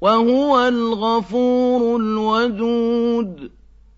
وَهُوَ الْغَفُورُ الْوَدُودُ.